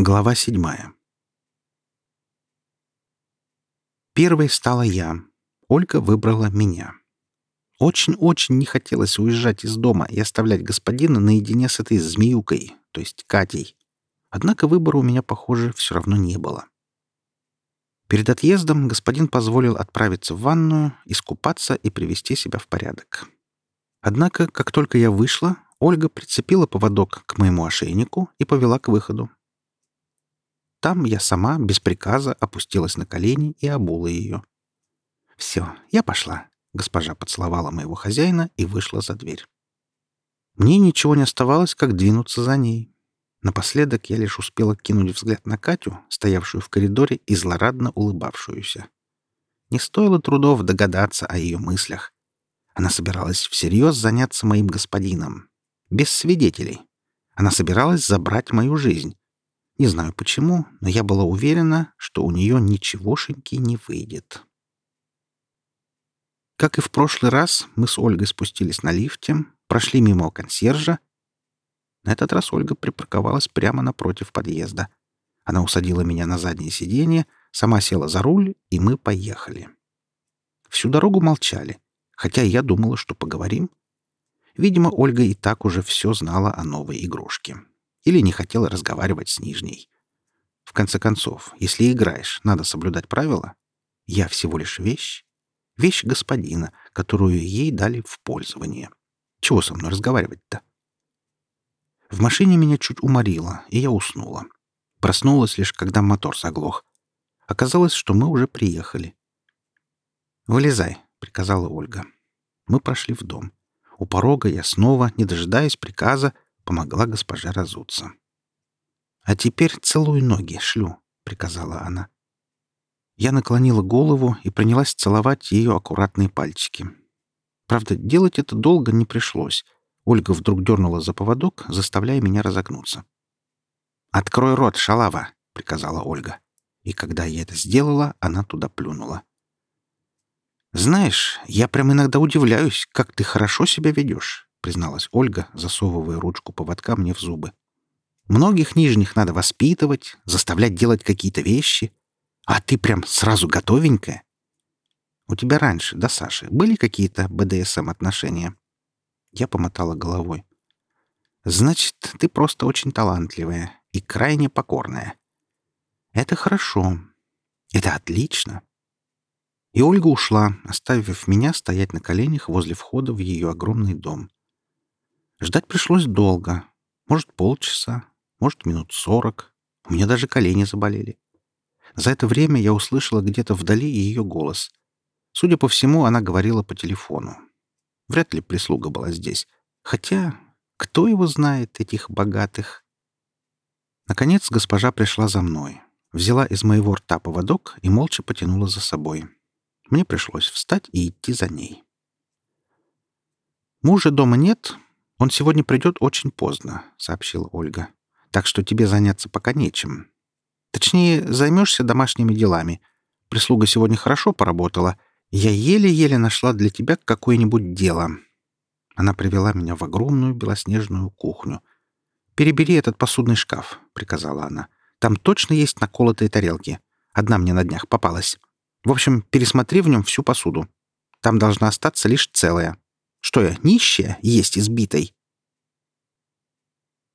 Глава седьмая. Первой стала я. Ольга выбрала меня. Очень-очень не хотелось уезжать из дома и оставлять господина наедине с этой змеюкой, то есть Катей. Однако выбора у меня, похоже, все равно не было. Перед отъездом господин позволил отправиться в ванную, искупаться и привести себя в порядок. Однако, как только я вышла, Ольга прицепила поводок к моему ошейнику и повела к выходу. Там я сама, без приказа, опустилась на колени и обула ее. «Все, я пошла», — госпожа поцеловала моего хозяина и вышла за дверь. Мне ничего не оставалось, как двинуться за ней. Напоследок я лишь успела кинуть взгляд на Катю, стоявшую в коридоре и злорадно улыбавшуюся. Не стоило трудов догадаться о ее мыслях. Она собиралась всерьез заняться моим господином. Без свидетелей. Она собиралась забрать мою жизнь. Не знаю почему, но я была уверена, что у нее ничегошеньки не выйдет. Как и в прошлый раз, мы с Ольгой спустились на лифте, прошли мимо консьержа. На этот раз Ольга припарковалась прямо напротив подъезда. Она усадила меня на заднее сиденье, сама села за руль, и мы поехали. Всю дорогу молчали, хотя я думала, что поговорим. Видимо, Ольга и так уже все знала о новой игрушке или не хотела разговаривать с Нижней. В конце концов, если играешь, надо соблюдать правила. Я всего лишь вещь. Вещь господина, которую ей дали в пользование. Чего со мной разговаривать-то? В машине меня чуть уморило, и я уснула. Проснулась лишь, когда мотор заглох. Оказалось, что мы уже приехали. «Вылезай», — приказала Ольга. Мы прошли в дом. У порога я снова, не дожидаясь приказа, помогла госпоже разуться. «А теперь целуй ноги, шлю», — приказала она. Я наклонила голову и принялась целовать ее аккуратные пальчики. Правда, делать это долго не пришлось. Ольга вдруг дернула за поводок, заставляя меня разогнуться. «Открой рот, шалава!» — приказала Ольга. И когда я это сделала, она туда плюнула. «Знаешь, я прям иногда удивляюсь, как ты хорошо себя ведешь. — призналась Ольга, засовывая ручку поводка мне в зубы. «Многих нижних надо воспитывать, заставлять делать какие-то вещи. А ты прям сразу готовенькая. У тебя раньше, да, Саши, были какие-то БДСМ-отношения?» Я помотала головой. «Значит, ты просто очень талантливая и крайне покорная. Это хорошо. Это отлично». И Ольга ушла, оставив меня стоять на коленях возле входа в ее огромный дом. Ждать пришлось долго. Может, полчаса, может, минут сорок. У меня даже колени заболели. За это время я услышала где-то вдали ее голос. Судя по всему, она говорила по телефону. Вряд ли прислуга была здесь. Хотя, кто его знает, этих богатых? Наконец госпожа пришла за мной. Взяла из моего рта поводок и молча потянула за собой. Мне пришлось встать и идти за ней. Мужа дома нет, «Он сегодня придет очень поздно», — сообщила Ольга. «Так что тебе заняться пока нечем. Точнее, займешься домашними делами. Прислуга сегодня хорошо поработала. Я еле-еле нашла для тебя какое-нибудь дело». Она привела меня в огромную белоснежную кухню. «Перебери этот посудный шкаф», — приказала она. «Там точно есть наколотые тарелки. Одна мне на днях попалась. В общем, пересмотри в нем всю посуду. Там должна остаться лишь целая. Что я, нищая, есть избитой?